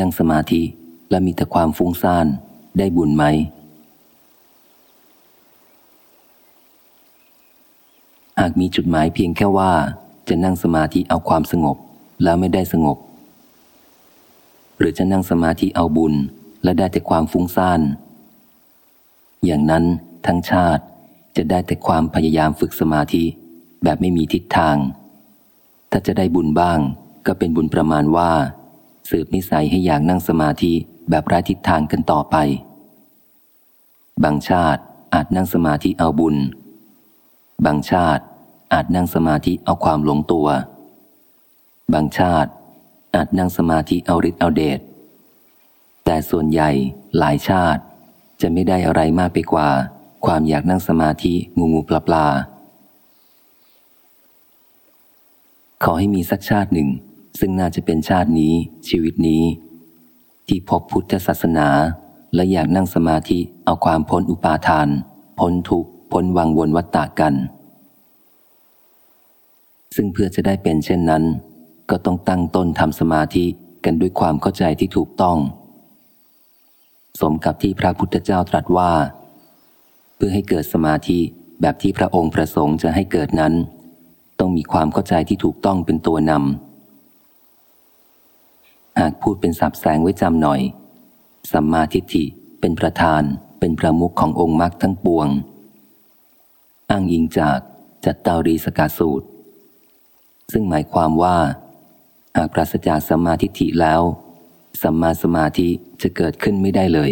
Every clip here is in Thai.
นั่งสมาธิและมีแต่ความฟุ้งซ่านได้บุญไหม หากมีจุดหมายเพียงแค่ว่าจะนั่งสมาธิเอาความสงบแล้วไม่ได้สงบ หรือจะนั่งสมาธิเอาบุญและได้แต่ความฟุ้งซ่าน อย่างนั้นทั้งชาติจะได้แต่ความพยายามฝึกสมาธิแบบไม่มีทิศทาง ถ้าจะได้บุญบ้างก็เป็นบุญประมาณว่า สืบนิสัยให้อยากนั่งสมาธิแบบไร้ทิศทางกันต่อไป บางชาติอาจนั่งสมาธิเอาบุญ บางชาติอาจนั่งสมาธิเอาความหลงตัว บางชาติอาจนั่งสมาธิเอาฤทธิ์เอาเดช แต่ส่วนใหญ่หลายชาติจะไม่ได้อะไรมากไปกว่า ความอยากนั่งสมาธิงูงูปลาปลาขอให้มีสักชาติหนึ่ง ซึ่งน่าจะเป็นชาตินี้ ชีวิตนี้ ที่พบพุทธศาสนา และอยากนั่งสมาธิเอาความพ้นอุปาทาน พ้นทุกข์พ้นวังวนวัฏฏากัน ซึ่งเพื่อจะได้เป็นเช่นนั้น ก็ต้องตั้งต้นทำสมาธิกันด้วยความเข้าใจที่ถูกต้อง สมกับที่พระพุทธเจ้าตรัสว่า เพื่อให้เกิดสมาธิแบบที่พระองค์ประสงค์จะให้เกิดนั้น ต้องมีความเข้าใจที่ถูกต้องเป็นตัวนำ หากพูดเป็นสับแสงไว้จำหน่อย สัมมาทิฏฐิเป็นประธานเป็นประมุขขององค์มรรคทั้งปวง อ้างยิงจากจัตตารีสกาสูตร ซึ่งหมายความว่า หากปราศจากสัมมาทิฏฐิแล้ว สัมมาสมาธิจะเกิดขึ้นไม่ได้เลย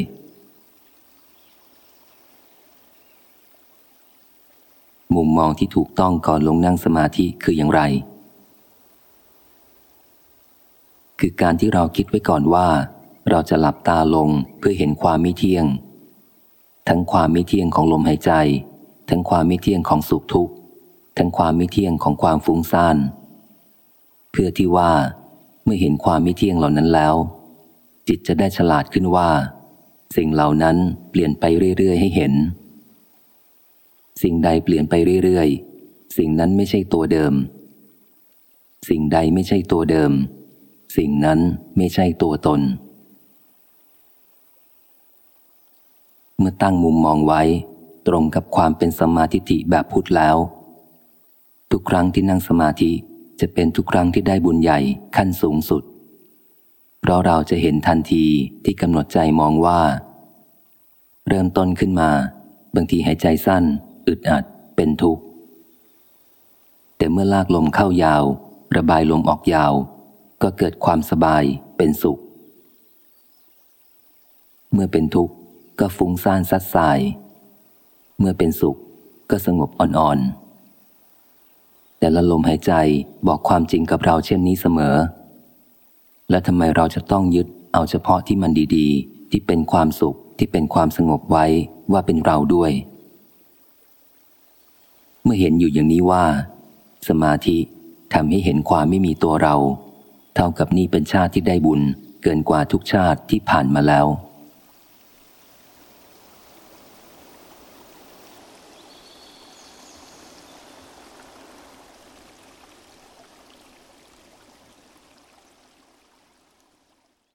มุมมองที่ถูกต้องก่อนลงนั่งสมาธิคืออย่างไร คือการที่เราคิดไว้ก่อนว่า เราจะหลับตาลงเพื่อเห็นความไม่เที่ยง ทั้งความไม่เที่ยงของลมหายใจ ทั้งความไม่เที่ยงของสุขทุกข์ ทั้งความไม่เที่ยงของความฟุ้งซ่าน เพื่อที่ว่า เมื่อเห็นความไม่เที่ยงเหล่านั้นแล้ว จิตจะได้ฉลาดขึ้นว่า สิ่งเหล่านั้นเปลี่ยนไปเรื่อยๆ ให้เห็น สิ่งใดเปลี่ยนไปเรื่อยๆ สิ่งนั้นไม่ใช่ตัวเดิม สิ่งใดไม่ใช่ตัวเดิม สิ่งนั้นไม่ใช่ตัวตน เมื่อตั้งมุมมองไว้ ตรงกับความเป็นสมาธิิแบบพุทธแล้ว ทุกครั้งที่นั่งสมาธิจะเป็นทุกครั้งที่ได้บุญใหญ่ขั้นสูงสุด เพราะเราจะเห็นทันทีที่กำหนดใจมองว่า เริ่มต้นขึ้นมา บางทีหายใจสั้น อึดอัด เป็นทุกข์ แต่เมื่อลากลมเข้ายาว ระบายลมออกยาว ก็เกิดความสบายเป็นสุข เมื่อเป็นทุกข์ก็ฟุ้งซ่านซัดสาย เมื่อเป็นสุขก็สงบอ่อนๆ แต่ละลมหายใจบอกความจริงกับเราเช่นนี้เสมอ และทำไมเราจะต้องยึดเอาเฉพาะที่มันดีๆ ที่เป็นความสุขที่เป็นความสงบไว้ว่าเป็นเราด้วย เมื่อเห็นอยู่อย่างนี้ว่า สมาธิทำให้เห็นความไม่มีตัวเรา เท่ากับนี่เป็นชาติที่ได้บุญเกินกว่าทุกชาติที่ผ่านมาแล้ว